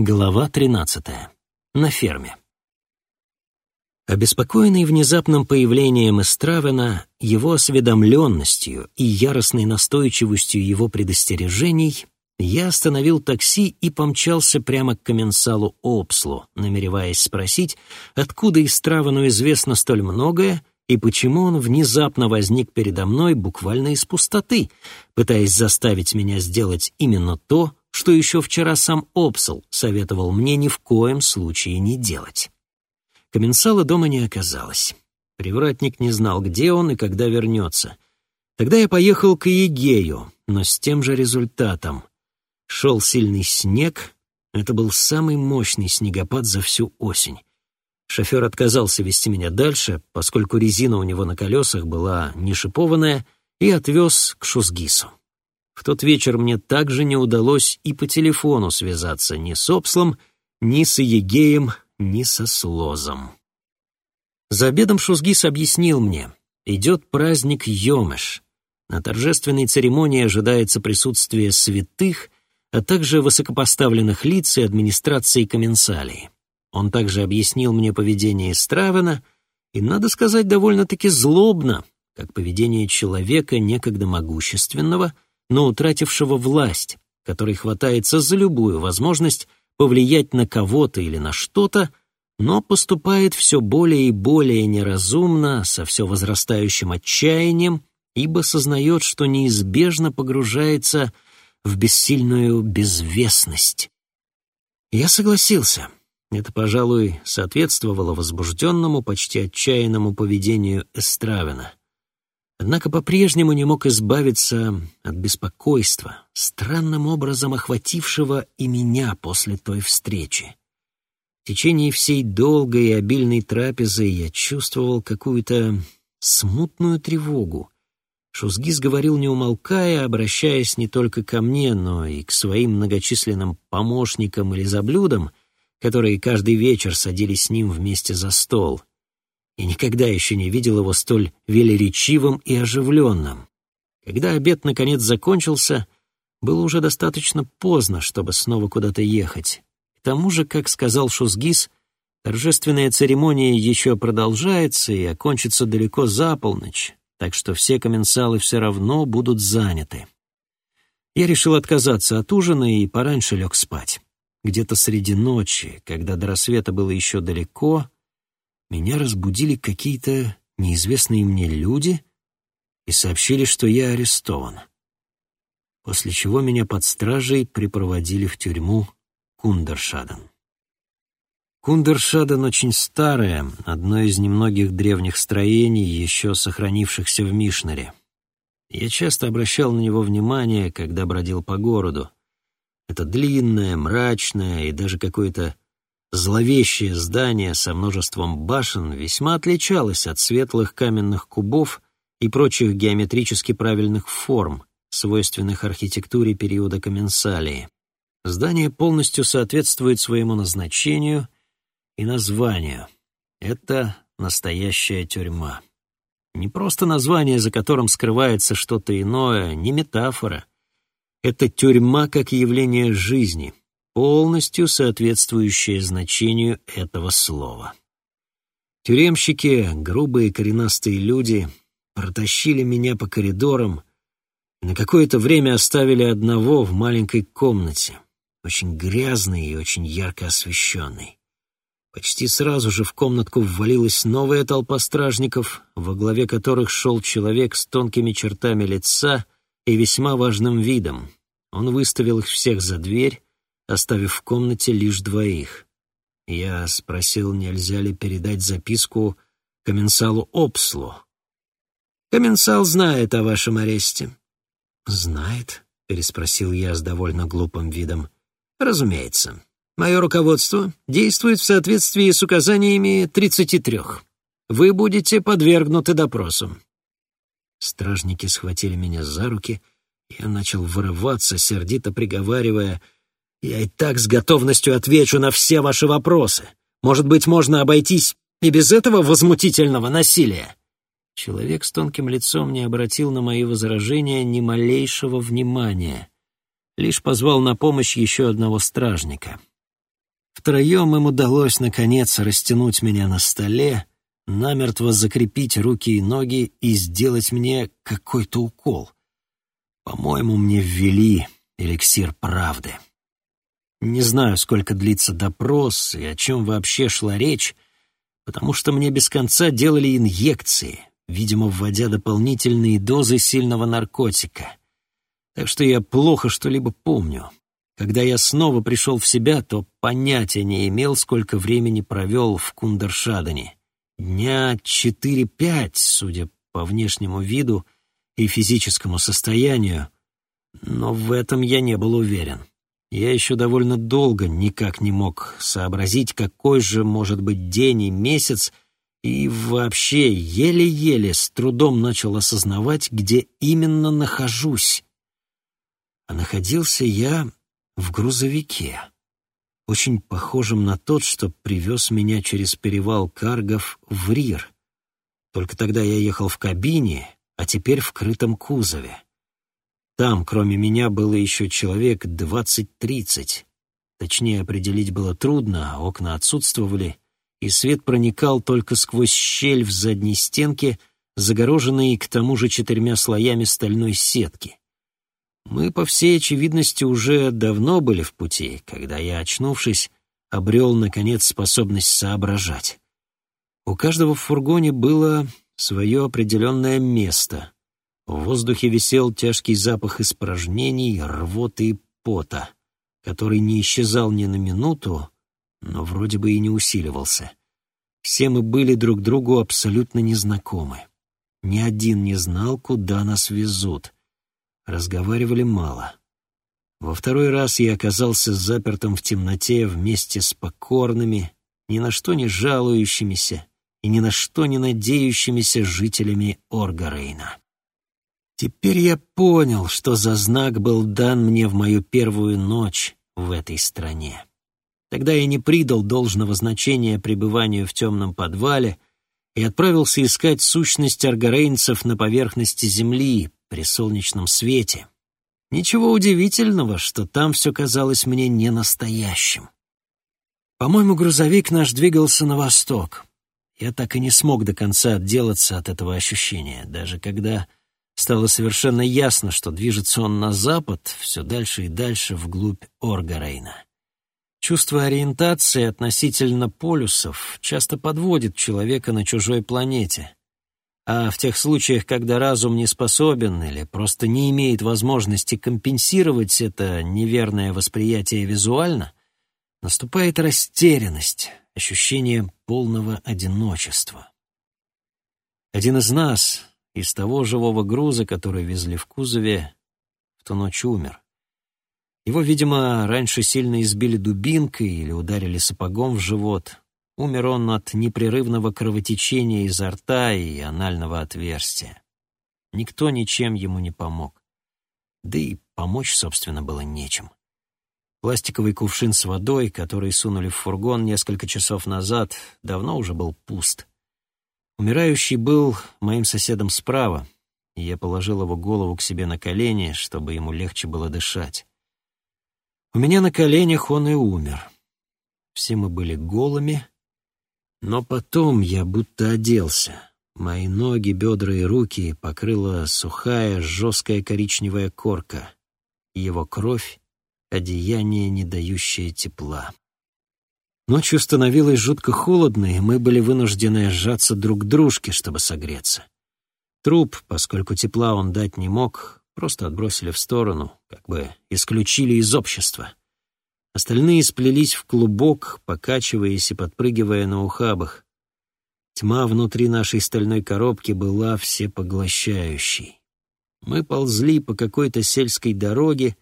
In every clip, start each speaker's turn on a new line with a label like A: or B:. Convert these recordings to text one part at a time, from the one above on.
A: Глава 13. На ферме. Обеспокоенный внезапным появлением Эстравена, его осведомленностью и яростной настойчивостью его предостережений, я остановил такси и помчался прямо к комменсалу Опслу, намереваясь спросить, откуда Истравену известно столь многое и почему он внезапно возник передо мной буквально из пустоты, пытаясь заставить меня сделать именно то, что еще вчера сам Опсел советовал мне ни в коем случае не делать. Комменсала дома не оказалось. Привратник не знал, где он и когда вернется. Тогда я поехал к Егею, но с тем же результатом. Шел сильный снег, это был самый мощный снегопад за всю осень. Шофер отказался вести меня дальше, поскольку резина у него на колесах была не шипованная, и отвез к Шузгису. В тот вечер мне также не удалось и по телефону связаться ни с Опслом, ни с Егеем, ни со Слозом. За обедом Шузгис объяснил мне, идет праздник Йомеш. На торжественной церемонии ожидается присутствие святых, а также высокопоставленных лиц и администрации Коменсалии. Он также объяснил мне поведение Стравена, и, надо сказать, довольно-таки злобно, как поведение человека некогда могущественного — но утратившего власть, который хватается за любую возможность повлиять на кого-то или на что-то, но поступает все более и более неразумно, со все возрастающим отчаянием, ибо сознает, что неизбежно погружается в бессильную безвестность. Я согласился. Это, пожалуй, соответствовало возбужденному, почти отчаянному поведению Эстравина. Однако по-прежнему не мог избавиться от беспокойства, странным образом охватившего и меня после той встречи. В течение всей долгой и обильной трапезы я чувствовал какую-то смутную тревогу. Шузгис говорил не умолкая, обращаясь не только ко мне, но и к своим многочисленным помощникам или заблюдам, которые каждый вечер садились с ним вместе за стол. Я никогда еще не видел его столь велеречивым и оживленным. Когда обед наконец закончился, было уже достаточно поздно, чтобы снова куда-то ехать. К тому же, как сказал Шузгис, торжественная церемония еще продолжается и окончится далеко за полночь, так что все комменсалы все равно будут заняты. Я решил отказаться от ужина и пораньше лег спать. Где-то среди ночи, когда до рассвета было еще далеко, меня разбудили какие-то неизвестные мне люди и сообщили, что я арестован. После чего меня под стражей припроводили в тюрьму Кундершаден. Кундершаден очень старое, одно из немногих древних строений, еще сохранившихся в Мишнере. Я часто обращал на него внимание, когда бродил по городу. Это длинное, мрачное и даже какое-то Зловещее здание со множеством башен весьма отличалось от светлых каменных кубов и прочих геометрически правильных форм, свойственных архитектуре периода Коменсалии. Здание полностью соответствует своему назначению и названию. Это настоящая тюрьма. Не просто название, за которым скрывается что-то иное, не метафора. Это тюрьма как явление жизни, полностью соответствующее значению этого слова. Тюремщики, грубые коренастые люди, протащили меня по коридорам и на какое-то время оставили одного в маленькой комнате, очень грязной и очень ярко освещенной. Почти сразу же в комнатку ввалилась новая толпа стражников, во главе которых шел человек с тонкими чертами лица и весьма важным видом. Он выставил их всех за дверь, оставив в комнате лишь двоих. Я спросил, нельзя ли передать записку Коменсалу Опслу. «Коменсал знает о вашем аресте». «Знает?» — переспросил я с довольно глупым видом. «Разумеется. Мое руководство действует в соответствии с указаниями тридцати трех. Вы будете подвергнуты допросу». Стражники схватили меня за руки, я начал вырываться, сердито приговаривая — я и так с готовностью отвечу на все ваши вопросы. Может быть, можно обойтись и без этого возмутительного насилия?» Человек с тонким лицом не обратил на мои возражения ни малейшего внимания, лишь позвал на помощь еще одного стражника. Втроем им удалось, наконец, растянуть меня на столе, намертво закрепить руки и ноги и сделать мне какой-то укол. По-моему, мне ввели эликсир правды. Не знаю, сколько длится допрос и о чем вообще шла речь, потому что мне без конца делали инъекции, видимо, вводя дополнительные дозы сильного наркотика. Так что я плохо что-либо помню. Когда я снова пришел в себя, то понятия не имел, сколько времени провел в Кундершадене. Дня четыре-пять, судя по внешнему виду и физическому состоянию, но в этом я не был уверен. Я еще довольно долго никак не мог сообразить, какой же может быть день и месяц, и вообще еле-еле с трудом начал осознавать, где именно нахожусь. А находился я в грузовике, очень похожем на тот, что привез меня через перевал Каргов в Рир. Только тогда я ехал в кабине, а теперь в крытом кузове. Там, кроме меня, было еще человек двадцать-тридцать. Точнее определить было трудно, а окна отсутствовали, и свет проникал только сквозь щель в задней стенке, загороженной к тому же четырьмя слоями стальной сетки. Мы, по всей очевидности, уже давно были в пути, когда я, очнувшись, обрел, наконец, способность соображать. У каждого в фургоне было свое определенное место. В воздухе висел тяжкий запах испражнений, рвоты и пота, который не исчезал ни на минуту, но вроде бы и не усиливался. Все мы были друг другу абсолютно незнакомы. Ни один не знал, куда нас везут — разговаривали мало. Во второй раз я оказался запертым в темноте вместе с покорными, ни на что не жалующимися и ни на что не надеющимися жителями Оргарейна. Теперь я понял, что за знак был дан мне в мою первую ночь в этой стране. Тогда я не придал должного значения пребыванию в темном подвале и отправился искать сущность аргарейнцев на поверхности земли, при солнечном свете. Ничего удивительного, что там все казалось мне не настоящим. По-моему, грузовик наш двигался на восток. Я так и не смог до конца отделаться от этого ощущения, даже когда стало совершенно ясно, что движется он на запад, все дальше и дальше вглубь Оргарейна. Чувство ориентации относительно полюсов часто подводит человека на чужой планете. А в тех случаях, когда разум не способен или просто не имеет возможности компенсировать это неверное восприятие визуально, наступает растерянность, ощущение полного одиночества. Один из нас, из того живого груза, который везли в кузове, в ту ночь умер. Его, видимо, раньше сильно избили дубинкой или ударили сапогом в живот. Умер он от непрерывного кровотечения изо рта и анального отверстия. Никто ничем ему не помог. Да и помочь, собственно, было нечем. Пластиковый кувшин с водой, который сунули в фургон несколько часов назад, давно уже был пуст. Умирающий был моим соседом справа, и я положил его голову к себе на колени, чтобы ему легче было дышать. У меня на коленях он и умер. Все мы были голыми, но потом я будто оделся. Мои ноги, бедра и руки покрыла сухая, жесткая коричневая корка. Его кровь — одеяние, не дающее тепла. Ночью становилось жутко холодно, и мы были вынуждены сжаться друг к дружке, чтобы согреться. Труп, поскольку тепла он дать не мог, просто отбросили в сторону, как бы исключили из общества. Остальные сплелись в клубок, покачиваясь и подпрыгивая на ухабах. Тьма внутри нашей стальной коробки была всепоглощающей. Мы ползли по какой-то сельской дороге,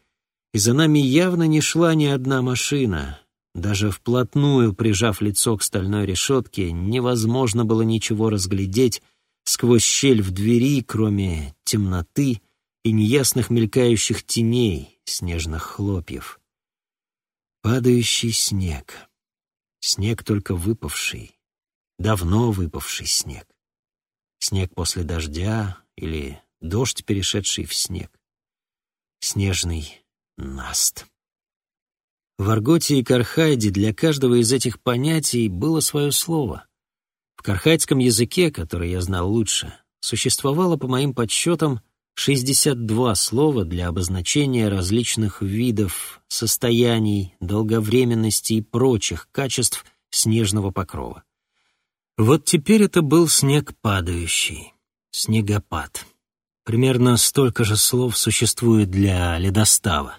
A: и за нами явно не шла ни одна машина. Даже вплотную, прижав лицо к стальной решетке, невозможно было ничего разглядеть сквозь щель в двери, кроме темноты и неясных мелькающих теней снежных хлопьев. Падающий снег. Снег только выпавший. Давно выпавший снег. Снег после дождя или дождь, перешедший в снег. Снежный наст. В Арготе и Кархайде для каждого из этих понятий было свое слово. В кархайдском языке, который я знал лучше, существовало, по моим подсчетам, 62 слова для обозначения различных видов, состояний, долговременности и прочих качеств снежного покрова. Вот теперь это был снег падающий, снегопад. Примерно столько же слов существует для ледостава.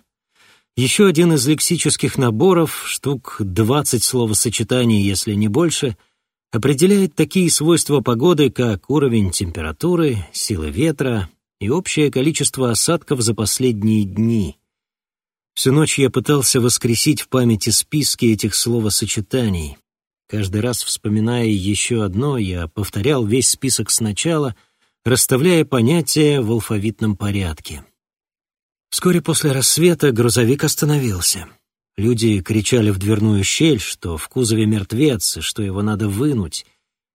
A: Еще один из лексических наборов, штук 20 словосочетаний, если не больше, определяет такие свойства погоды, как уровень температуры, силы ветра и общее количество осадков за последние дни. Всю ночь я пытался воскресить в памяти списки этих словосочетаний. Каждый раз, вспоминая еще одно, я повторял весь список сначала, расставляя понятия в алфавитном порядке. Вскоре после рассвета грузовик остановился. Люди кричали в дверную щель, что в кузове мертвец и что его надо вынуть.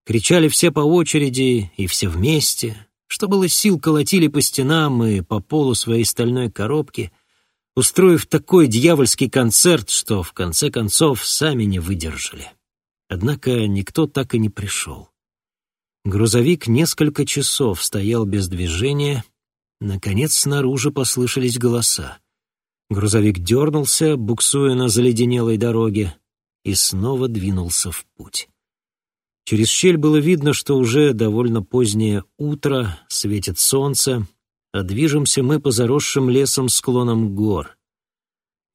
A: Кричали все по очереди и все вместе. Что было сил, колотили по стенам и по полу своей стальной коробки, устроив такой дьявольский концерт, что в конце концов сами не выдержали. Однако никто так и не пришел. Грузовик несколько часов стоял без движения. Наконец снаружи послышались голоса. Грузовик дернулся, буксуя на заледенелой дороге, и снова двинулся в путь. Через щель было видно, что уже довольно позднее утро, светит солнце, а движемся мы по заросшим лесом склонам гор.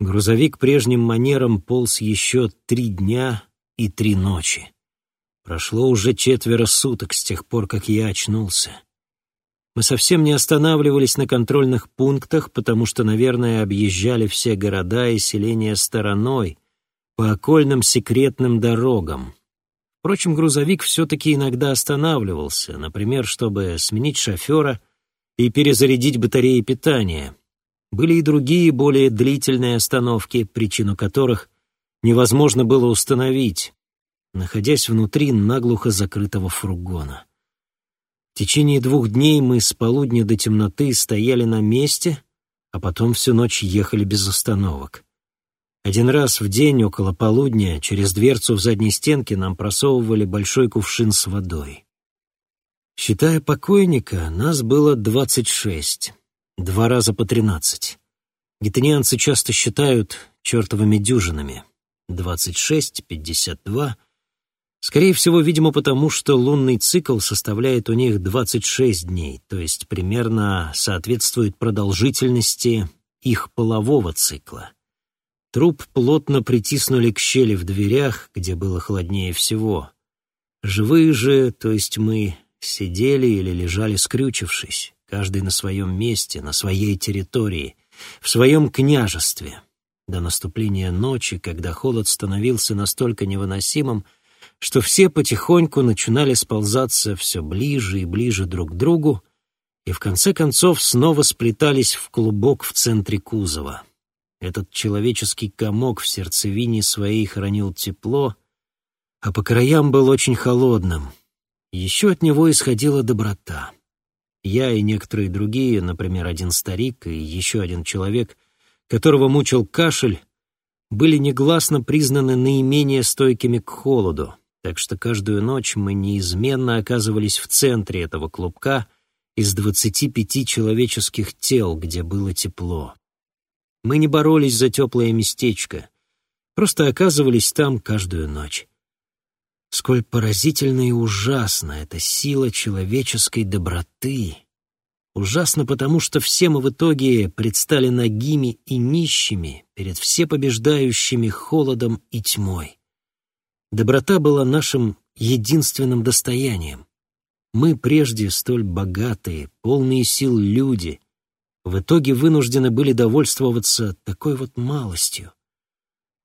A: Грузовик прежним манером полз еще три дня и три ночи. Прошло уже четверо суток с тех пор, как я очнулся. Мы совсем не останавливались на контрольных пунктах, потому что, наверное, объезжали все города и селения стороной, по окольным секретным дорогам. Впрочем, грузовик все-таки иногда останавливался, например, чтобы сменить шофера и перезарядить батареи питания. Были и другие, более длительные остановки, причину которых невозможно было установить, находясь внутри наглухо закрытого фургона. В течение двух дней мы с полудня до темноты стояли на месте, а потом всю ночь ехали без остановок. Один раз в день около полудня через дверцу в задней стенке нам просовывали большой кувшин с водой. Считая покойника, нас было двадцать шесть, два раза по тринадцать. Гетанианцы часто считают чертовыми дюжинами. Двадцать шесть, пятьдесят два — Скорее всего, видимо, потому что лунный цикл составляет у них 26 дней, то есть примерно соответствует продолжительности их полового цикла. Труп плотно притиснули к щели в дверях, где было холоднее всего. Живые же, то есть мы, сидели или лежали скрючившись, каждый на своем месте, на своей территории, в своем княжестве. До наступления ночи, когда холод становился настолько невыносимым, что все потихоньку начинали сползаться все ближе и ближе друг к другу и в конце концов снова сплетались в клубок в центре кузова. Этот человеческий комок в сердцевине своей хранил тепло, а по краям был очень холодным. Еще от него исходила доброта. Я и некоторые другие, например, один старик и еще один человек, которого мучил кашель, были негласно признаны наименее стойкими к холоду, так что каждую ночь мы неизменно оказывались в центре этого клубка из двадцати пяти человеческих тел, где было тепло. Мы не боролись за теплое местечко, просто оказывались там каждую ночь. Сколь поразительна и ужасна эта сила человеческой доброты. Ужасно потому, что все мы в итоге предстали нагими и нищими перед всепобеждающими холодом и тьмой. Доброта была нашим единственным достоянием. Мы прежде столь богатые, полные сил люди, в итоге вынуждены были довольствоваться такой вот малостью.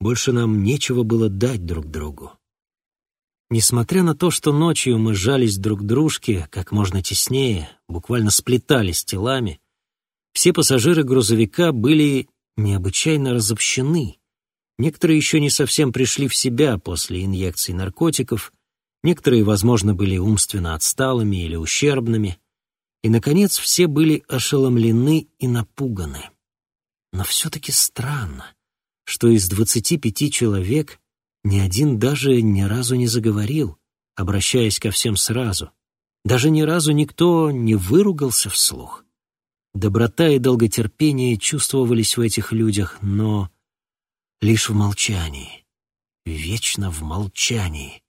A: Больше нам нечего было дать друг другу. Несмотря на то, что ночью мы сжались друг дружке как можно теснее, буквально сплетались телами, все пассажиры грузовика были необычайно разобщены. Некоторые еще не совсем пришли в себя после инъекций наркотиков, некоторые, возможно, были умственно отсталыми или ущербными, и, наконец, все были ошеломлены и напуганы. Но все-таки странно. что из двадцати пяти человек ни один даже ни разу не заговорил, обращаясь ко всем сразу. Даже ни разу никто не выругался вслух. Доброта и долготерпение чувствовались в этих людях, но лишь в молчании, вечно в молчании.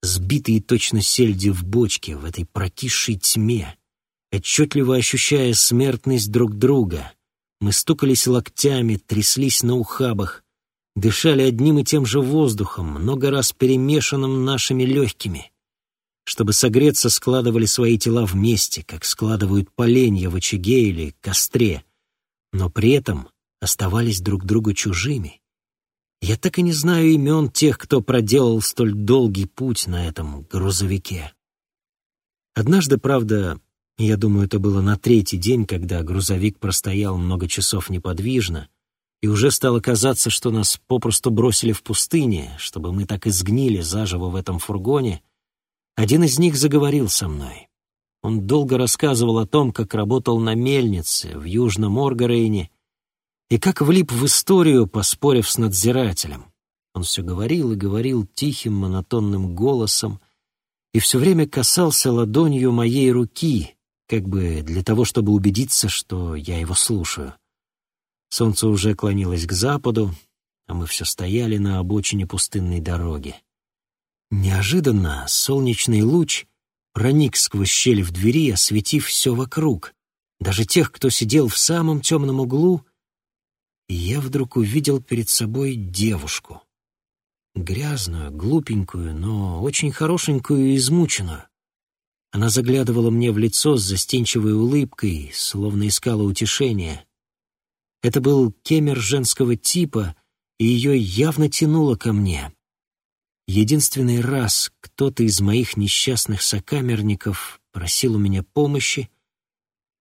A: Сбитые точно сельди в бочке в этой прокисшей тьме, отчетливо ощущая смертность друг друга, мы стукались локтями, тряслись на ухабах, дышали одним и тем же воздухом, много раз перемешанным нашими легкими. Чтобы согреться, складывали свои тела вместе, как складывают поленья в очаге или костре, но при этом оставались друг другу чужими. Я так и не знаю имен тех, кто проделал столь долгий путь на этом грузовике. Однажды, правда, я думаю, это было на третий день, когда грузовик простоял много часов неподвижно, и уже стало казаться, что нас попросту бросили в пустыне, чтобы мы так и сгнили заживо в этом фургоне, один из них заговорил со мной. Он долго рассказывал о том, как работал на мельнице в Южном Оргарейне и как влип в историю, поспорив с надзирателем. Он все говорил и говорил тихим, монотонным голосом и все время касался ладонью моей руки, как бы для того, чтобы убедиться, что я его слушаю. Солнце уже клонилось к западу, а мы все стояли на обочине пустынной дороги. Неожиданно солнечный луч проник сквозь щель в двери, осветив все вокруг, даже тех, кто сидел в самом темном углу, и я вдруг увидел перед собой девушку. Грязную, глупенькую, но очень хорошенькую и измученную. Она заглядывала мне в лицо с застенчивой улыбкой, словно искала утешения. Это был кемер женского типа, и ее явно тянуло ко мне. Единственный раз кто-то из моих несчастных сокамерников просил у меня помощи,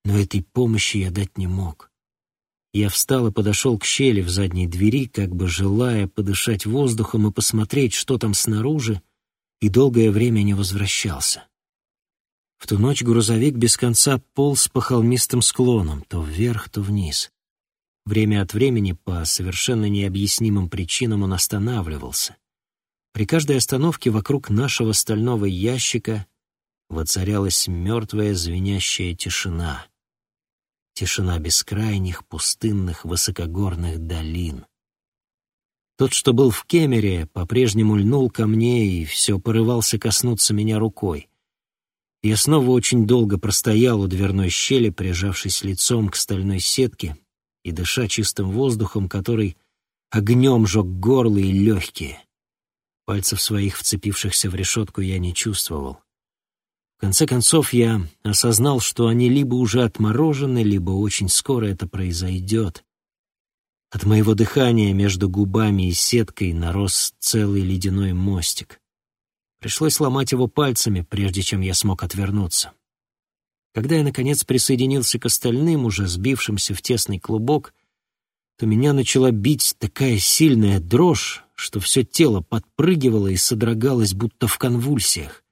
A: но этой помощи я дать не мог. Я встал и подошел к щели в задней двери, как бы желая подышать воздухом и посмотреть, что там снаружи, и долгое время не возвращался. В ту ночь грузовик без конца полз по холмистым склонам, то вверх, то вниз. Время от времени по совершенно необъяснимым причинам он останавливался — при каждой остановке вокруг нашего стального ящика воцарялась мертвая звенящая тишина. Тишина бескрайних, пустынных, высокогорных долин. Тот, что был в Кемере, по-прежнему льнул ко мне и все порывался коснуться меня рукой. Я снова очень долго простоял у дверной щели, прижавшись лицом к стальной сетке и дыша чистым воздухом, который огнем жег горло и легкие. Пальцев своих, вцепившихся в решетку, я не чувствовал. В конце концов, я осознал, что они либо уже отморожены, либо очень скоро это произойдет. От моего дыхания между губами и сеткой нарос целый ледяной мостик. Пришлось ломать его пальцами, прежде чем я смог отвернуться. Когда я, наконец, присоединился к остальным, уже сбившимся в тесный клубок, то меня начала бить такая сильная дрожь, что все тело подпрыгивало и содрогалось, будто в конвульсиях.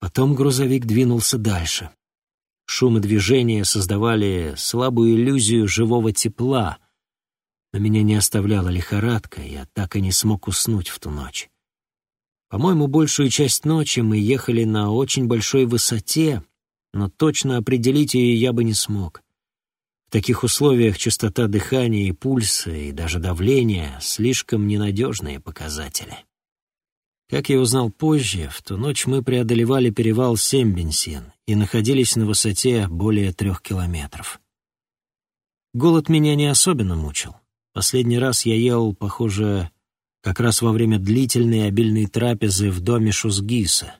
A: Потом грузовик двинулся дальше. Шум и движение создавали слабую иллюзию живого тепла, но меня не оставляла лихорадка, я так и не смог уснуть в ту ночь. По-моему, большую часть ночи мы ехали на очень большой высоте, но точно определить ее я бы не смог. В таких условиях частота дыхания и пульса, и даже давления — слишком ненадежные показатели. Как я узнал позже, в ту ночь мы преодолевали перевал Сембенсин и находились на высоте более трех километров. Голод меня не особенно мучил. Последний раз я ел, похоже, как раз во время длительной обильной трапезы в доме Шузгиса.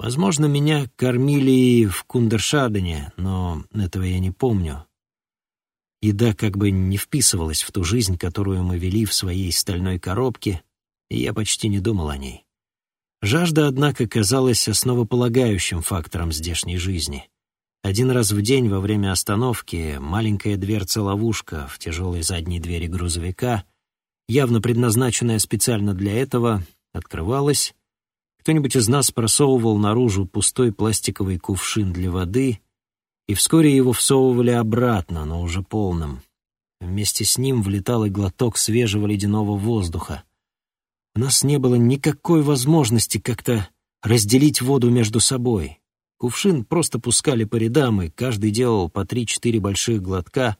A: Возможно, меня кормили и в Кундершадене, но этого я не помню. Еда как бы не вписывалась в ту жизнь, которую мы вели в своей стальной коробке, и я почти не думал о ней. Жажда, однако, казалась основополагающим фактором здешней жизни. Один раз в день во время остановки маленькая дверца-ловушка в тяжелой задней двери грузовика, явно предназначенная специально для этого, открывалась. Кто-нибудь из нас просовывал наружу пустой пластиковый кувшин для воды — и вскоре его всовывали обратно, но уже полным. Вместе с ним влетал и глоток свежего ледяного воздуха. У нас не было никакой возможности как-то разделить воду между собой. Кувшин просто пускали по рядам, и каждый делал по три-четыре больших глотка,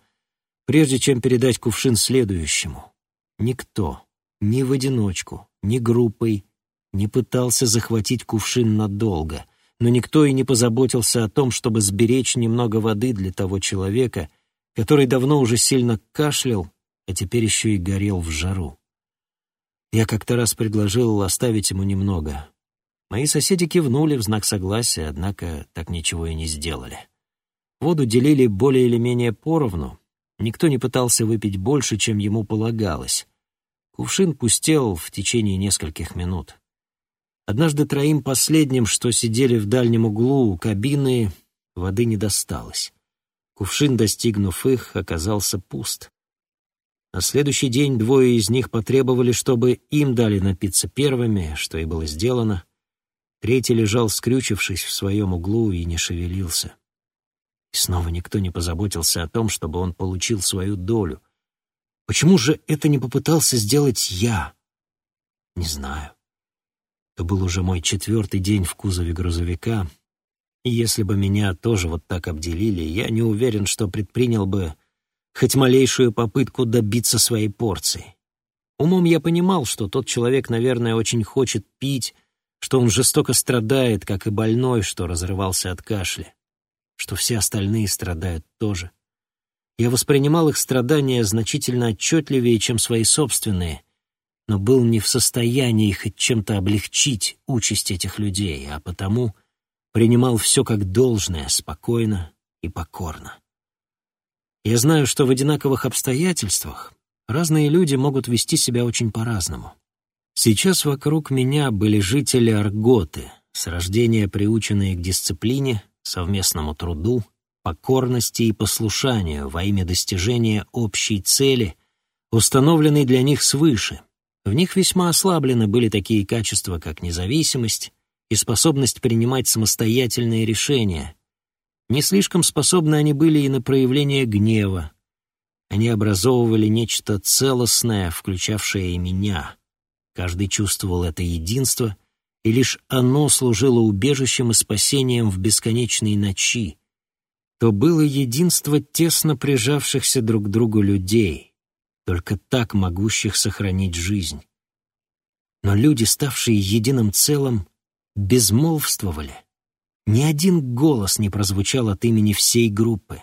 A: прежде чем передать кувшин следующему. Никто, ни в одиночку, ни группой, не пытался захватить кувшин надолго, но никто и не позаботился о том, чтобы сберечь немного воды для того человека, который давно уже сильно кашлял, а теперь еще и горел в жару. Я как-то раз предложил оставить ему немного. Мои соседи кивнули в знак согласия, однако так ничего и не сделали. Воду делили более или менее поровну, никто не пытался выпить больше, чем ему полагалось. Кувшин пустел в течение нескольких минут. Однажды троим последним, что сидели в дальнем углу у кабины, воды не досталось. Кувшин, достигнув их, оказался пуст. На следующий день двое из них потребовали, чтобы им дали напиться первыми, что и было сделано. Третий лежал, скрючившись в своем углу, и не шевелился. И снова никто не позаботился о том, чтобы он получил свою долю. Почему же это не попытался сделать я? Не знаю. Это был уже мой четвертый день в кузове грузовика, и если бы меня тоже вот так обделили, я не уверен, что предпринял бы хоть малейшую попытку добиться своей порции. Умом я понимал, что тот человек, наверное, очень хочет пить, что он жестоко страдает, как и больной, что разрывался от кашля, что все остальные страдают тоже. Я воспринимал их страдания значительно отчетливее, чем свои собственные, но был не в состоянии хоть чем-то облегчить участь этих людей, а потому принимал все как должное, спокойно и покорно. Я знаю, что в одинаковых обстоятельствах разные люди могут вести себя очень по-разному. Сейчас вокруг меня были жители Арготы, с рождения приученные к дисциплине, совместному труду, покорности и послушанию во имя достижения общей цели, установленной для них свыше — в них весьма ослаблены были такие качества, как независимость и способность принимать самостоятельные решения. Не слишком способны они были и на проявление гнева. Они образовывали нечто целостное, включавшее и меня. Каждый чувствовал это единство, и лишь оно служило убежищем и спасением в бесконечной ночи. То было единство тесно прижавшихся друг к другу людей — только так могущих сохранить жизнь. Но люди, ставшие единым целым, безмолвствовали. Ни один голос не прозвучал от имени всей группы.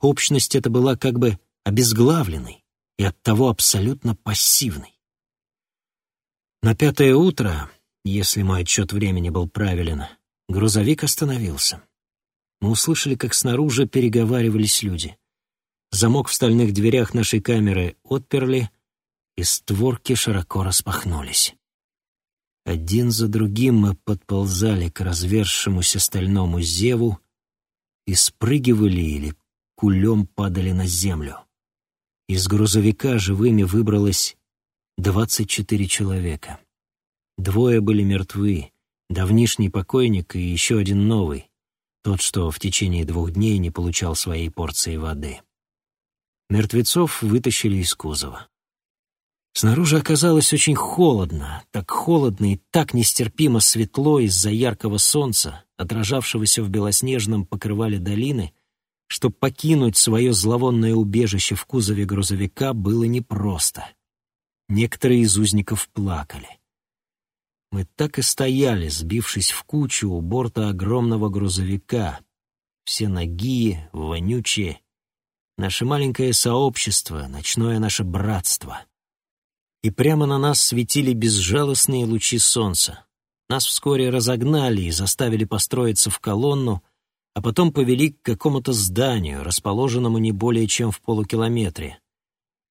A: Общность эта была как бы обезглавленной и оттого абсолютно пассивной. На пятое утро, если мой отчет времени был правилен, грузовик остановился. Мы услышали, как снаружи переговаривались люди — Замок в стальных дверях нашей камеры отперли, и створки широко распахнулись. Один за другим мы подползали к развершемуся стальному зеву и спрыгивали или кулем падали на землю. Из грузовика живыми выбралось двадцать четыре человека. Двое были мертвы, давнишний покойник и еще один новый, тот, что в течение двух дней не получал своей порции воды. Мертвецов вытащили из кузова. Снаружи оказалось очень холодно, так холодно и так нестерпимо светло из-за яркого солнца, отражавшегося в белоснежном покрывале долины, что покинуть свое зловонное убежище в кузове грузовика было непросто. Некоторые из узников плакали. Мы так и стояли, сбившись в кучу у борта огромного грузовика, все ноги, вонючие, наше маленькое сообщество, ночное наше братство. И прямо на нас светили безжалостные лучи солнца. Нас вскоре разогнали и заставили построиться в колонну, а потом повели к какому-то зданию, расположенному не более чем в полукилометре.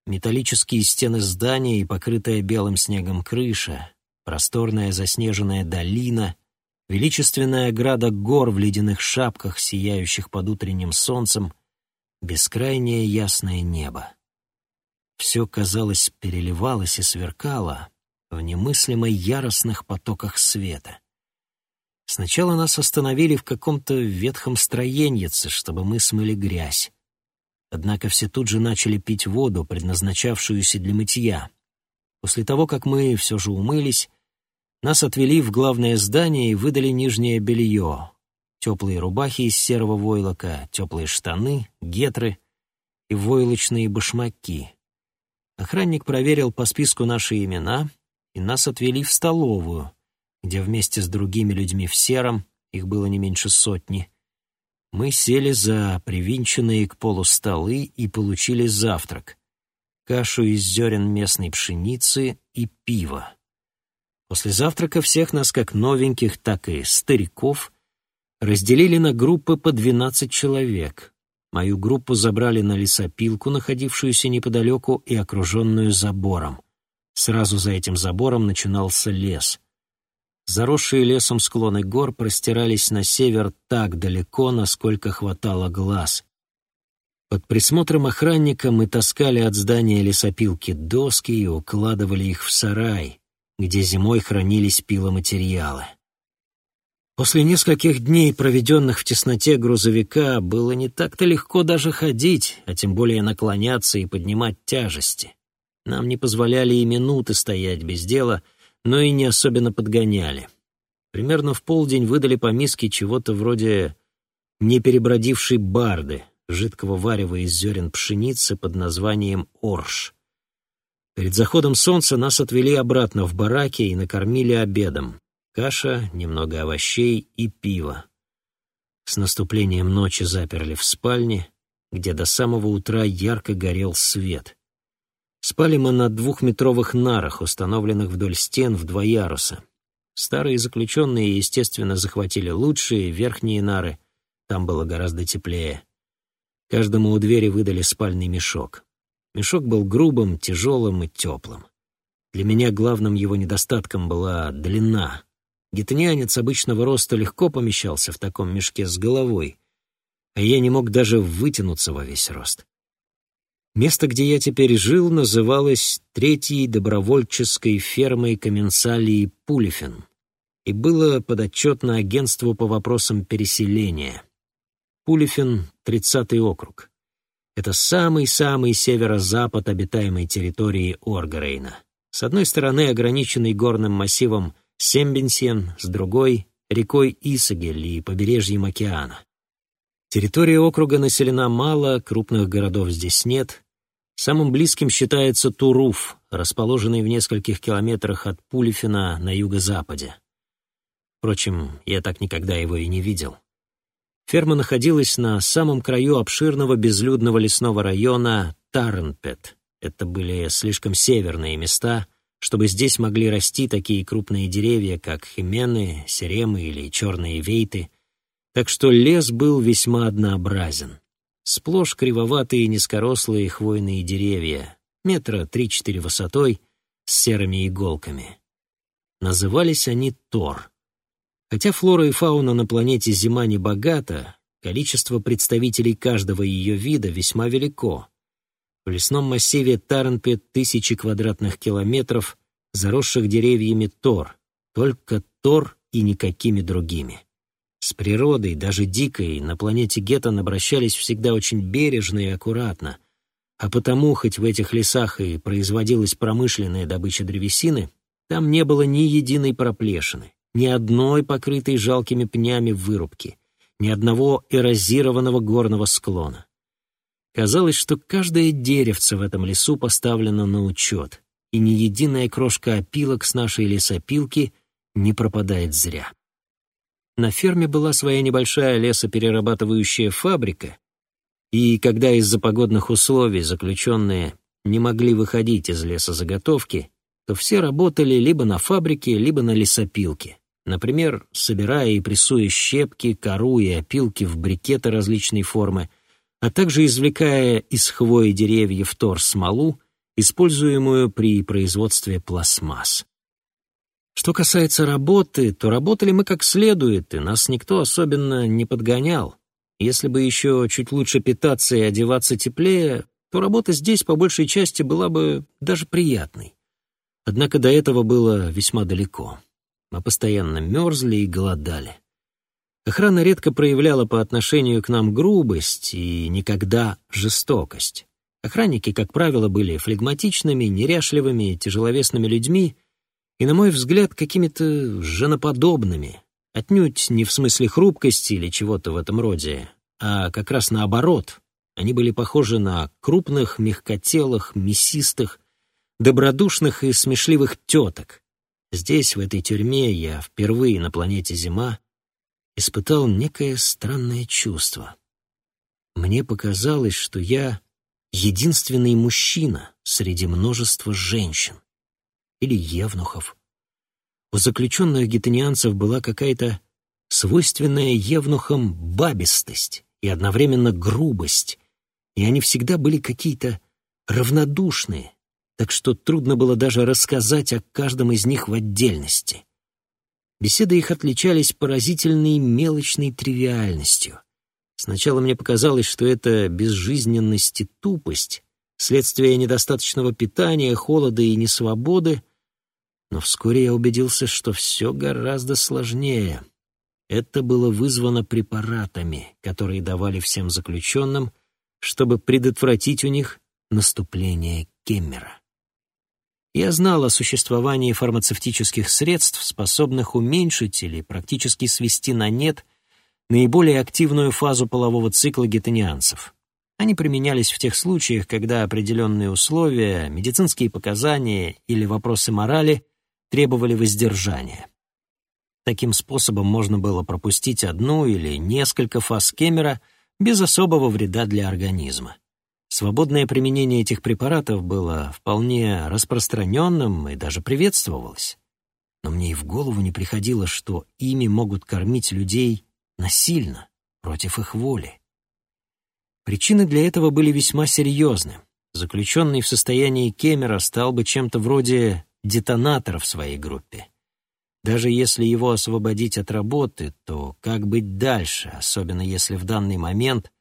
A: Металлические стены здания и покрытая белым снегом крыша, просторная заснеженная долина, величественная града гор в ледяных шапках, сияющих под утренним солнцем — бескрайнее ясное небо. Все, казалось, переливалось и сверкало в немыслимо яростных потоках света. Сначала нас остановили в каком-то ветхом строеньице, чтобы мы смыли грязь. однако все тут же начали пить воду, предназначавшуюся для мытья. После того, как мы все же умылись, нас отвели в главное здание и выдали нижнее белье, теплые рубахи из серого войлока, теплые штаны, гетры и войлочные башмаки. Охранник проверил по списку наши имена, и нас отвели в столовую, где вместе с другими людьми в сером, их было не меньше сотни, мы сели за привинченные к полу столы и получили завтрак — кашу из зерен местной пшеницы и пиво. После завтрака всех нас, как новеньких, так и стариков, разделили на группы по 12 человек. Мою группу забрали на лесопилку, находившуюся неподалеку и окруженную забором. Сразу за этим забором начинался лес. Заросшие лесом склоны гор простирались на север так далеко, насколько хватало глаз. Под присмотром охранника мы таскали от здания лесопилки доски и укладывали их в сарай, где зимой хранились пиломатериалы. После нескольких дней, проведенных в тесноте грузовика, было не так-то легко даже ходить, а тем более наклоняться и поднимать тяжести. Нам не позволяли и минуты стоять без дела, но и не особенно подгоняли. Примерно в полдень выдали по миске чего-то вроде неперебродившей барды, жидкого варева из зерен пшеницы под названием орш. Перед заходом солнца нас отвели обратно в бараки и накормили обедом. Каша, немного овощей и пиво. С наступлением ночи заперли в спальне, где до самого утра ярко горел свет. Спали мы на двухметровых нарах, установленных вдоль стен в два яруса. Старые заключенные, естественно, захватили лучшие верхние нары. Там было гораздо теплее. Каждому у двери выдали спальный мешок. Мешок был грубым, тяжелым и теплым. Для меня главным его недостатком была длина. Гетнянец обычного роста легко помещался в таком мешке с головой, а я не мог даже вытянуться во весь рост. Место, где я теперь жил, называлось Третьей добровольческой фермой Комменсалии Пулифин и было подотчетно агентству по вопросам переселения. Пулифин — 30-й округ. Это самый-самый северо-запад обитаемой территории Оргарейна. С одной стороны ограниченный горным массивом Сембенсен, с другой — рекой Исагель и побережьем океана. Территория округа населена мало, крупных городов здесь нет, Самым близким считается Туруф, расположенный в нескольких километрах от Пулифина на юго-западе. Впрочем, я так никогда его и не видел. Ферма находилась на самом краю обширного безлюдного лесного района Таренпет. Это были слишком северные места, чтобы здесь могли расти такие крупные деревья, как химены, серемы или черные вейты, так что лес был весьма однообразен. Сплошь кривоватые низкорослые хвойные деревья, метра три-четыре высотой, с серыми иголками. Назывались они Тор. Хотя флора и фауна на планете Зима не богата, количество представителей каждого ее вида весьма велико. В лесном массиве Тарнпет тысячи квадратных километров, заросших деревьями Тор, только Тор и никакими другими. С природой, даже дикой, на планете Геттон обращались всегда очень бережно и аккуратно, а потому, хоть в этих лесах и производилась промышленная добыча древесины, там не было ни единой проплешины, ни одной покрытой жалкими пнями вырубки, ни одного эрозированного горного склона. Казалось, что каждое деревце в этом лесу поставлено на учет, и ни единая крошка опилок с нашей лесопилки не пропадает зря. На ферме была своя небольшая лесоперерабатывающая фабрика, и когда из-за погодных условий заключенные не могли выходить из лесозаготовки, то все работали либо на фабрике, либо на лесопилке. Например, собирая и прессуя щепки, кору и опилки в брикеты различной формы, а также извлекая из хвои деревьев тор смолу, используемую при производстве пластмасс. Что касается работы, то работали мы как следует, и нас никто особенно не подгонял. Если бы еще чуть лучше питаться и одеваться теплее, то работа здесь по большей части была бы даже приятной. Однако до этого было весьма далеко. Мы постоянно мерзли и голодали. Охрана редко проявляла по отношению к нам грубость и никогда жестокость. Охранники, как правило, были флегматичными, неряшливыми, тяжеловесными людьми и, на мой взгляд, какими-то женоподобными, отнюдь не в смысле хрупкости или чего-то в этом роде, а как раз наоборот. Они были похожи на крупных, мягкотелых, мясистых, добродушных и смешливых теток. Здесь, в этой тюрьме, я впервые на планете Зима испытал некое странное чувство. Мне показалось, что я единственный мужчина среди множества женщин или евнухов. У заключенных гетанианцев была какая-то свойственная евнухам бабистость и одновременно грубость, и они всегда были какие-то равнодушные, так что трудно было даже рассказать о каждом из них в отдельности. Беседы их отличались поразительной мелочной тривиальностью. Сначала мне показалось, что это безжизненность и тупость, следствие недостаточного питания, холода и несвободы, но вскоре я убедился, что все гораздо сложнее. Это было вызвано препаратами, которые давали всем заключенным, чтобы предотвратить у них наступление Кеммера. Я знал о существовании фармацевтических средств, способных уменьшить или практически свести на нет наиболее активную фазу полового цикла гетанианцев. Они применялись в тех случаях, когда определенные условия, медицинские показания или вопросы морали требовали воздержания. Таким способом можно было пропустить одну или несколько фаз Кемера без особого вреда для организма. Свободное применение этих препаратов было вполне распространенным и даже приветствовалось. Но мне и в голову не приходило, что ими могут кормить людей насильно, против их воли. Причины для этого были весьма серьезны. Заключенный в состоянии Кемера стал бы чем-то вроде детонатора в своей группе. Даже если его освободить от работы, то как быть дальше, особенно если в данный момент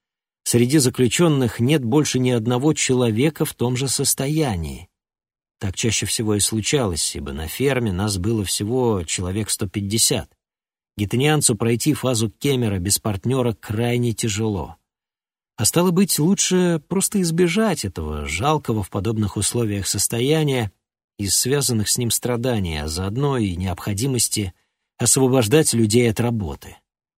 A: Среди заключенных нет больше ни одного человека в том же состоянии. Так чаще всего и случалось, ибо на ферме нас было всего человек 150. Гетанианцу пройти фазу Кемера без партнера крайне тяжело. А стало быть, лучше просто избежать этого жалкого в подобных условиях состояния и связанных с ним страданий, а заодно и необходимости освобождать людей от работы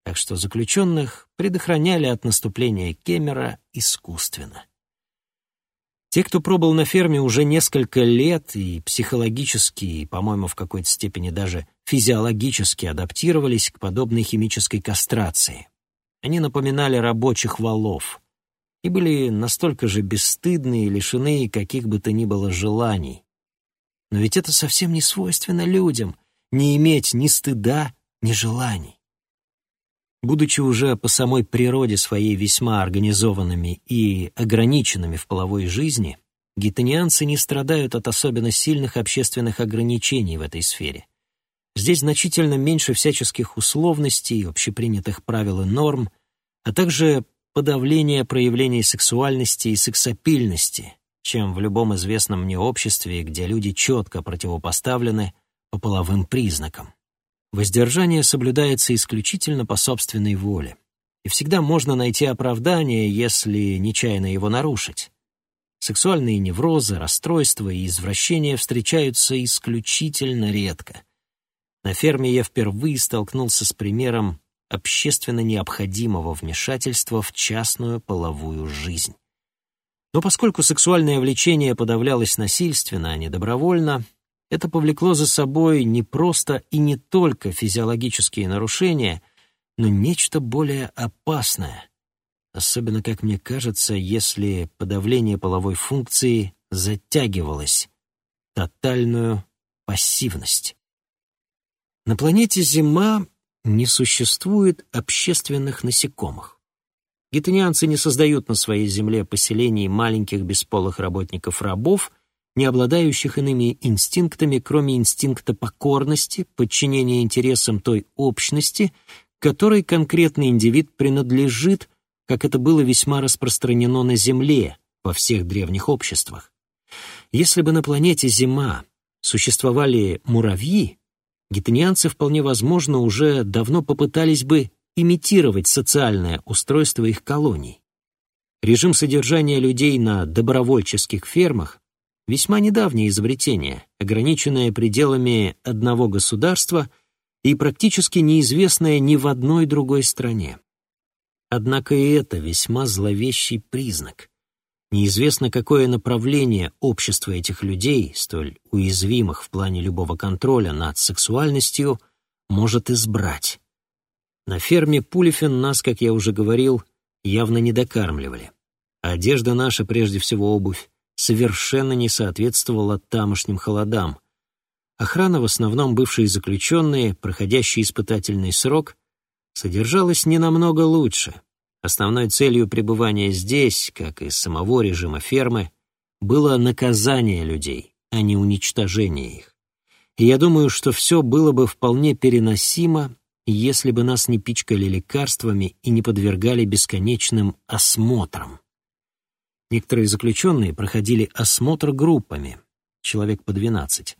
A: так что заключенных предохраняли от наступления Кемера искусственно. Те, кто пробыл на ферме уже несколько лет и психологически, и, по-моему, в какой-то степени даже физиологически адаптировались к подобной химической кастрации. Они напоминали рабочих валов и были настолько же бесстыдны и лишены каких бы то ни было желаний. Но ведь это совсем не свойственно людям — не иметь ни стыда, ни желаний. Будучи уже по самой природе своей весьма организованными и ограниченными в половой жизни, гетанианцы не страдают от особенно сильных общественных ограничений в этой сфере. Здесь значительно меньше всяческих условностей, общепринятых правил и норм, а также подавления проявлений сексуальности и сексапильности, чем в любом известном мне обществе, где люди четко противопоставлены по половым признакам. Воздержание соблюдается исключительно по собственной воле. И всегда можно найти оправдание, если нечаянно его нарушить. Сексуальные неврозы, расстройства и извращения встречаются исключительно редко. На ферме я впервые столкнулся с примером общественно необходимого вмешательства в частную половую жизнь. Но поскольку сексуальное влечение подавлялось насильственно, а не добровольно, это повлекло за собой не просто и не только физиологические нарушения, но нечто более опасное. Особенно, как мне кажется, если подавление половой функции затягивалось, тотальную пассивность. На планете Зима не существует общественных насекомых. Гетанианцы не создают на своей Земле поселений маленьких бесполых работников-рабов, не обладающих иными инстинктами, кроме инстинкта покорности, подчинения интересам той общности, которой конкретный индивид принадлежит, как это было весьма распространено на Земле во всех древних обществах. Если бы на планете Зима существовали муравьи, гетанианцы вполне возможно уже давно попытались бы имитировать социальное устройство их колоний. Режим содержания людей на добровольческих фермах — весьма недавнее изобретение, ограниченное пределами одного государства и практически неизвестное ни в одной другой стране. Однако и это весьма зловещий признак. Неизвестно, какое направление общество этих людей, столь уязвимых в плане любого контроля над сексуальностью, может избрать. На ферме Пулифин нас, как я уже говорил, явно не докармливали. А одежда наша, прежде всего обувь, совершенно не соответствовала тамошним холодам. Охрана, в основном бывшие заключенные, проходящие испытательный срок, содержалась не намного лучше. Основной целью пребывания здесь, как и самого режима фермы, было наказание людей, а не уничтожение их. И я думаю, что все было бы вполне переносимо, если бы нас не пичкали лекарствами и не подвергали бесконечным осмотрам. Некоторые заключенные проходили осмотр группами, человек по 12.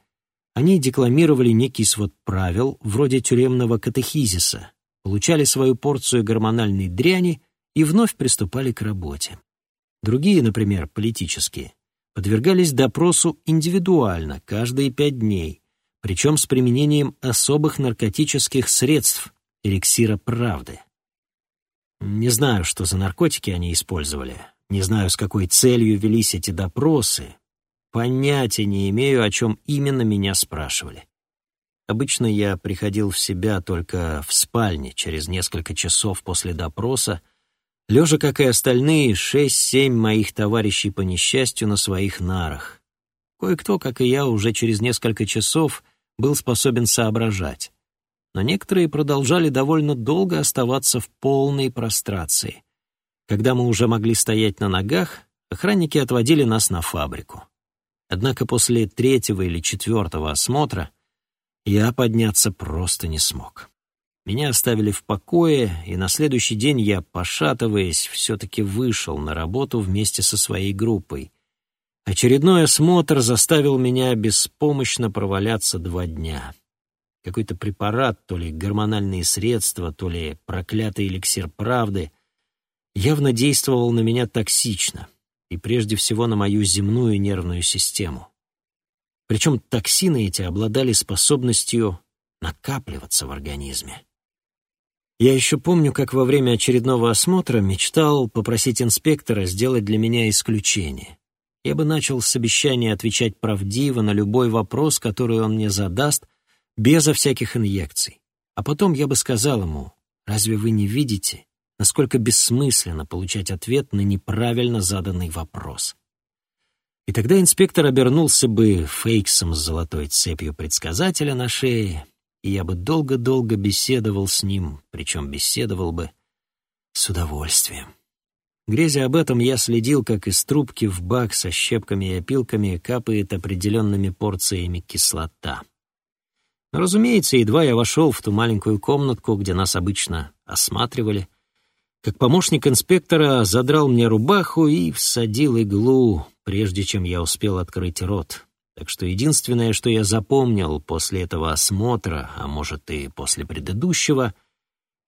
A: Они декламировали некий свод правил, вроде тюремного катехизиса, получали свою порцию гормональной дряни и вновь приступали к работе. Другие, например, политические, подвергались допросу индивидуально, каждые пять дней, причем с применением особых наркотических средств, эликсира правды. Не знаю, что за наркотики они использовали, не знаю, с какой целью велись эти допросы. Понятия не имею, о чем именно меня спрашивали. Обычно я приходил в себя только в спальне через несколько часов после допроса, лежа, как и остальные, шесть-семь моих товарищей по несчастью на своих нарах. Кое-кто, как и я, уже через несколько часов был способен соображать. Но некоторые продолжали довольно долго оставаться в полной прострации. Когда мы уже могли стоять на ногах, охранники отводили нас на фабрику. Однако после третьего или четвертого осмотра я подняться просто не смог. Меня оставили в покое, и на следующий день я, пошатываясь, все-таки вышел на работу вместе со своей группой. Очередной осмотр заставил меня беспомощно проваляться два дня. Какой-то препарат, то ли гормональные средства, то ли проклятый эликсир правды, явно действовал на меня токсично и прежде всего на мою земную нервную систему. Причем токсины эти обладали способностью накапливаться в организме. Я еще помню, как во время очередного осмотра мечтал попросить инспектора сделать для меня исключение. Я бы начал с обещания отвечать правдиво на любой вопрос, который он мне задаст, безо всяких инъекций. А потом я бы сказал ему, разве вы не видите, насколько бессмысленно получать ответ на неправильно заданный вопрос. И тогда инспектор обернулся бы фейксом с золотой цепью предсказателя на шее, и я бы долго-долго беседовал с ним, причем беседовал бы с удовольствием. Грезя об этом, я следил, как из трубки в бак со щепками и опилками капает определенными порциями кислота. Но, разумеется, едва я вошел в ту маленькую комнатку, где нас обычно осматривали, как помощник инспектора задрал мне рубаху и всадил иглу, прежде чем я успел открыть рот. Так что единственное, что я запомнил после этого осмотра, а может и после предыдущего,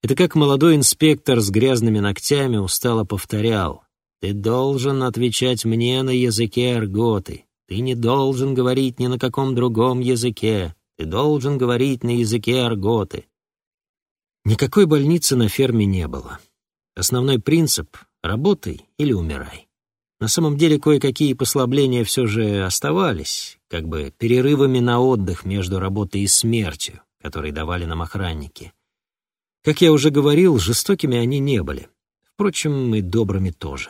A: это как молодой инспектор с грязными ногтями устало повторял «Ты должен отвечать мне на языке арготы, ты не должен говорить ни на каком другом языке, ты должен говорить на языке арготы». Никакой больницы на ферме не было. Основной принцип — работай или умирай. На самом деле кое-какие послабления все же оставались, как бы перерывами на отдых между работой и смертью, которые давали нам охранники. Как я уже говорил, жестокими они не были. Впрочем, и добрыми тоже.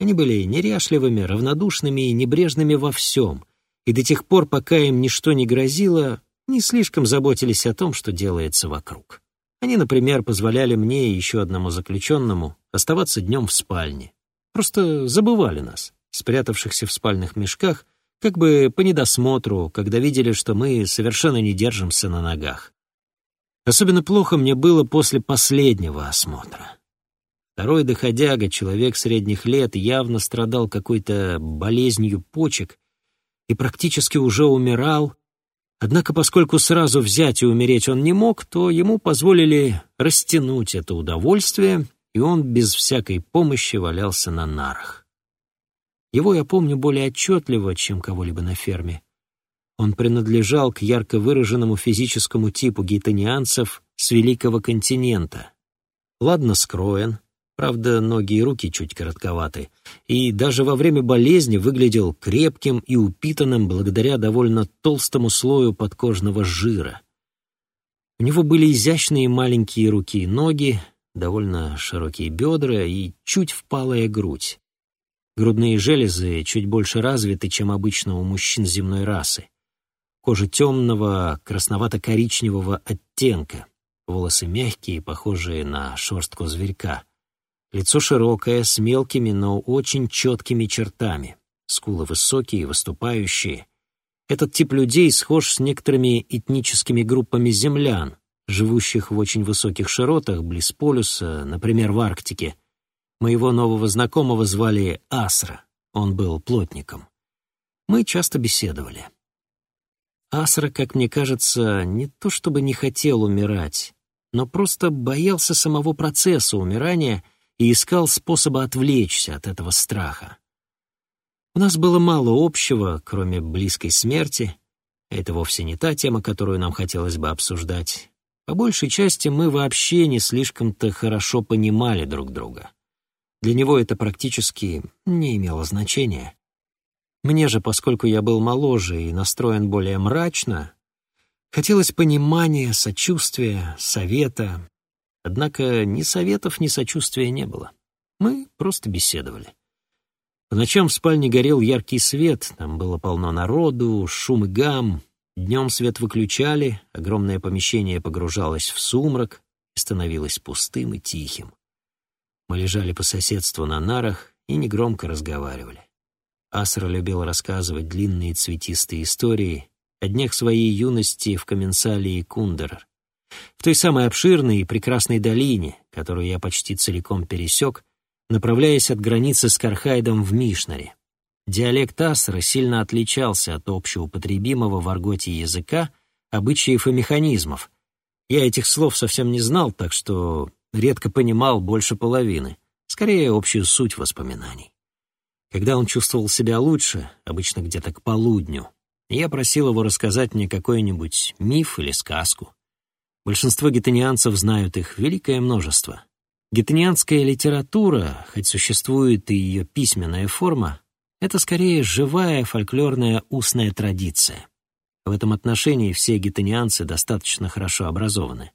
A: Они были неряшливыми, равнодушными и небрежными во всем, и до тех пор, пока им ничто не грозило, не слишком заботились о том, что делается вокруг. Они, например, позволяли мне и еще одному заключенному оставаться днем в спальне. Просто забывали нас, спрятавшихся в спальных мешках, как бы по недосмотру, когда видели, что мы совершенно не держимся на ногах. Особенно плохо мне было после последнего осмотра. Второй доходяга, человек средних лет, явно страдал какой-то болезнью почек и практически уже умирал, Однако, поскольку сразу взять и умереть он не мог, то ему позволили растянуть это удовольствие, и он без всякой помощи валялся на нарах. Его я помню более отчетливо, чем кого-либо на ферме. Он принадлежал к ярко выраженному физическому типу гейтанианцев с Великого континента. Ладно скроен, правда, ноги и руки чуть коротковаты, и даже во время болезни выглядел крепким и упитанным благодаря довольно толстому слою подкожного жира. У него были изящные маленькие руки и ноги, довольно широкие бедра и чуть впалая грудь. Грудные железы чуть больше развиты, чем обычно у мужчин земной расы. Кожа темного, красновато-коричневого оттенка, волосы мягкие, похожие на шерстку зверька. Лицо широкое, с мелкими, но очень четкими чертами. Скулы высокие, выступающие. Этот тип людей схож с некоторыми этническими группами землян, живущих в очень высоких широтах близ полюса, например, в Арктике. Моего нового знакомого звали Асра, он был плотником. Мы часто беседовали. Асра, как мне кажется, не то чтобы не хотел умирать, но просто боялся самого процесса умирания и искал способа отвлечься от этого страха. У нас было мало общего, кроме близкой смерти. Это вовсе не та тема, которую нам хотелось бы обсуждать. По большей части мы вообще не слишком-то хорошо понимали друг друга. Для него это практически не имело значения. Мне же, поскольку я был моложе и настроен более мрачно, хотелось понимания, сочувствия, совета. Однако ни советов, ни сочувствия не было. Мы просто беседовали. По ночам в спальне горел яркий свет, там было полно народу, шум и гам, Днем свет выключали, огромное помещение погружалось в сумрак и становилось пустым и тихим. Мы лежали по соседству на нарах и негромко разговаривали. Асра любил рассказывать длинные цветистые истории о днях своей юности в Коменсале и Кундерер. В той самой обширной и прекрасной долине, которую я почти целиком пересек, направляясь от границы с Кархайдом в Мишнаре. Диалект Асра сильно отличался от общеупотребимого в арготе языка, обычаев и механизмов. Я этих слов совсем не знал, так что редко понимал больше половины, скорее общую суть воспоминаний. Когда он чувствовал себя лучше, обычно где-то к полудню, я просил его рассказать мне какой-нибудь миф или сказку. Большинство гетанианцев знают их великое множество. Гетанианская литература, хоть существует и ее письменная форма, это скорее живая фольклорная устная традиция. В этом отношении все гетанианцы достаточно хорошо образованы.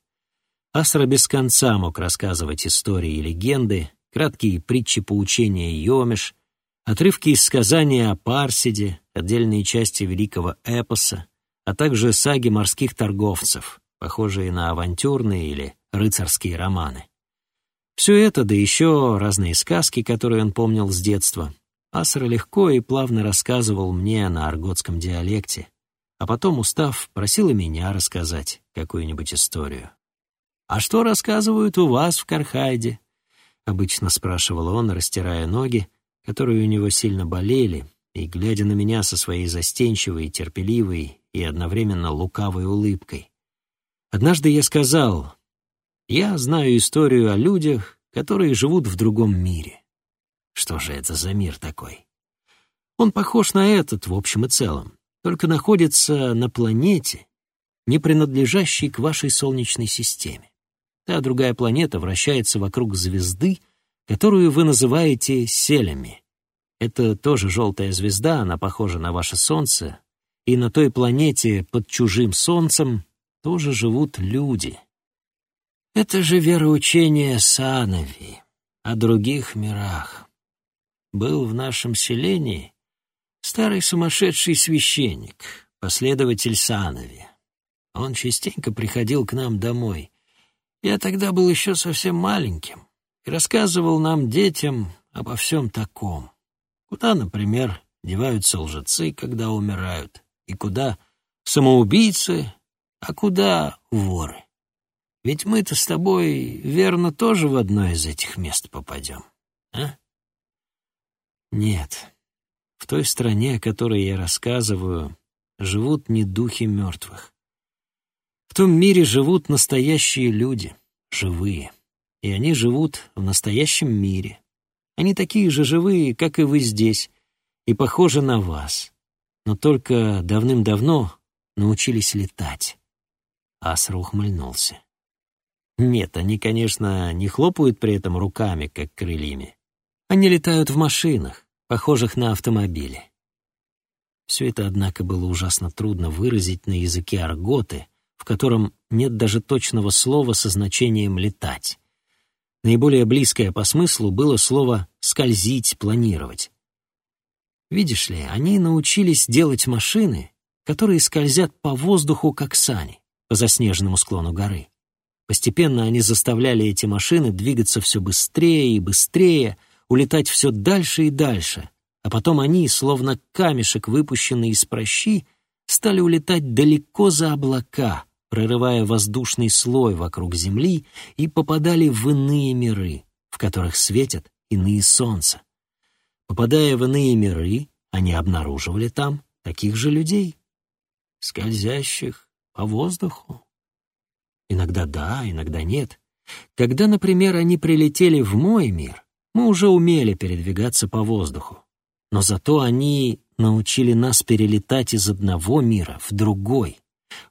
A: Асра без конца мог рассказывать истории и легенды, краткие притчи поучения Йомиш, отрывки из сказания о Парсиде, отдельные части великого эпоса, а также саги морских торговцев, похожие на авантюрные или рыцарские романы. Все это, да еще разные сказки, которые он помнил с детства, Асра легко и плавно рассказывал мне на арготском диалекте, а потом, устав, просил и меня рассказать какую-нибудь историю. «А что рассказывают у вас в Кархайде?» — обычно спрашивал он, растирая ноги, которые у него сильно болели, и глядя на меня со своей застенчивой, терпеливой и одновременно лукавой улыбкой. Однажды я сказал, «Я знаю историю о людях, которые живут в другом мире. Что же это за мир такой? Он похож на этот в общем и целом, только находится на планете, не принадлежащей к вашей Солнечной системе. Та другая планета вращается вокруг звезды, которую вы называете Селями. Это тоже желтая звезда, она похожа на ваше Солнце, и на той планете под чужим Солнцем тоже живут люди. Это же вероучение Санави о других мирах был в нашем селении старый сумасшедший священник, последователь Sanovi. Он частенько приходил к нам домой. Я тогда был еще совсем маленьким и рассказывал нам, детям, обо всем таком. Куда, например, деваются лжецы, когда умирают, и куда самоубийцы, а куда воры. Ведь мы-то с тобой, верно, тоже в одно из этих мест попадем, а? Нет. В той стране, о которой я рассказываю, живут не духи мертвых. В том мире живут настоящие люди, живые, и они живут в настоящем мире. Они такие же живые, как и вы здесь, и похожи на вас, но только давным-давно научились летать. Асра ухмыльнулся. Нет, они, конечно, не хлопают при этом руками, как крыльями. Они летают в машинах, похожих на автомобили. Все это, однако, было ужасно трудно выразить на языке арготы, в котором нет даже точного слова со значением «летать». Наиболее близкое по смыслу было слово «скользить», «планировать». Видишь ли, они научились делать машины, которые скользят по воздуху, как сани, по заснеженному склону горы. Постепенно они заставляли эти машины двигаться все быстрее и быстрее, улетать все дальше и дальше, а потом они, словно камешек, выпущенный из прощи, стали улетать далеко за облака, прорывая воздушный слой вокруг Земли и попадали в иные миры, в которых светят иные солнца. Попадая в иные миры, они обнаруживали там таких же людей, скользящих по воздуху. Иногда да, иногда нет. Когда, например, они прилетели в мой мир, мы уже умели передвигаться по воздуху. Но зато они научили нас перелетать из одного мира в другой.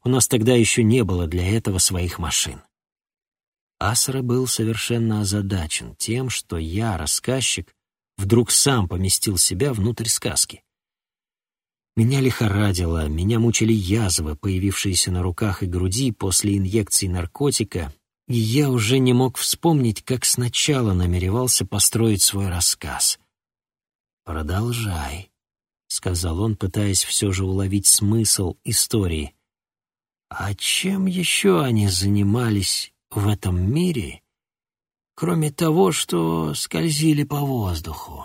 A: У нас тогда еще не было для этого своих машин. Асра был совершенно озадачен тем, что я, рассказчик, вдруг сам поместил себя внутрь сказки. Меня лихорадило, меня мучили язвы, появившиеся на руках и груди после инъекций наркотика, и я уже не мог вспомнить, как сначала намеревался построить свой рассказ. «Продолжай», — сказал он, пытаясь все же уловить смысл истории. «А чем еще они занимались в этом мире, кроме того, что скользили по воздуху?»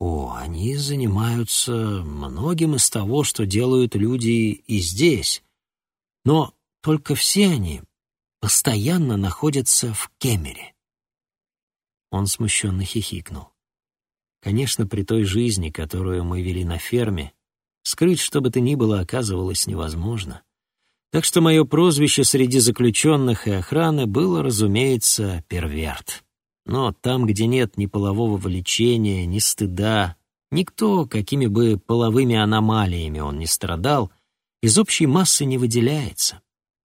A: «О, они занимаются многим из того, что делают люди и здесь. Но только все они постоянно находятся в Кемере». Он смущенно хихикнул. Конечно, при той жизни, которую мы вели на ферме, скрыть что бы то ни было оказывалось невозможно. Так что мое прозвище среди заключенных и охраны было, разумеется, «Перверт». Но там, где нет ни полового влечения, ни стыда, никто, какими бы половыми аномалиями он ни страдал, из общей массы не выделяется.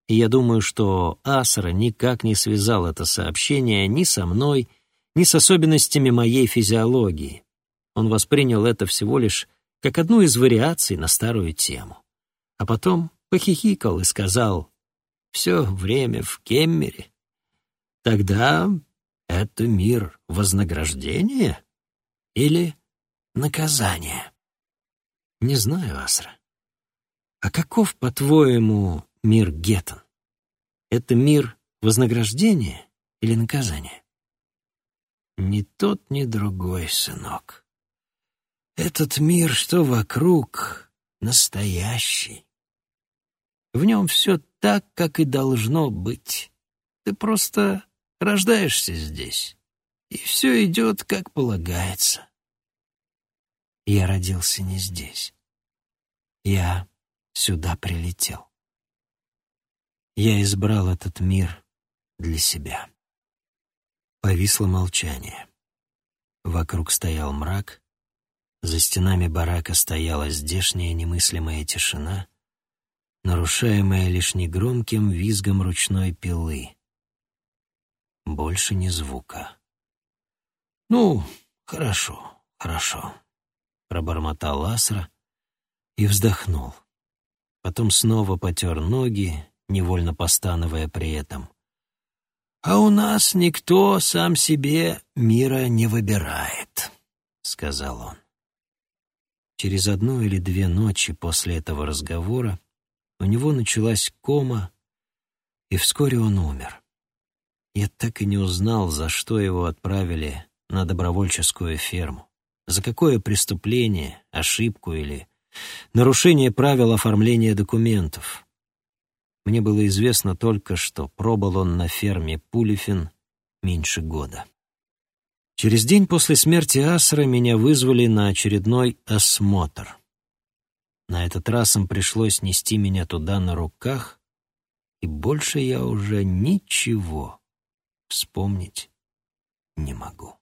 A: И я думаю, что Асра никак не связал это сообщение ни со мной, ни с особенностями моей физиологии. Он воспринял это всего лишь как одну из вариаций на старую тему. А потом похихикал и сказал «Все время в Кеммере». Тогда это мир вознаграждения или наказания? Не знаю, Асра. А каков, по-твоему, мир Геттон? Это мир вознаграждения или наказания? Ни тот, ни другой, сынок. Этот мир, что вокруг, настоящий. В нем все так, как и должно быть. Ты просто рождаешься здесь, и все идет, как полагается. Я родился не здесь. Я сюда прилетел. Я избрал этот мир для себя. Повисло молчание. Вокруг стоял мрак, за стенами барака стояла здешняя немыслимая тишина, нарушаемая лишь негромким визгом ручной пилы. Больше ни звука. «Ну, хорошо, хорошо», — пробормотал Асра и вздохнул. Потом снова потер ноги, невольно постановая при этом. «А у нас никто сам себе мира не выбирает», — сказал он. Через одну или две ночи после этого разговора у него началась кома, и вскоре он умер. Я так и не узнал, за что его отправили на добровольческую ферму. За какое преступление, ошибку или нарушение правил оформления документов. Мне было известно только, что пробыл он на ферме Пулифин меньше года. Через день после смерти Асра меня вызвали на очередной осмотр. На этот раз им пришлось нести меня туда на руках, и больше я уже ничего вспомнить не могу.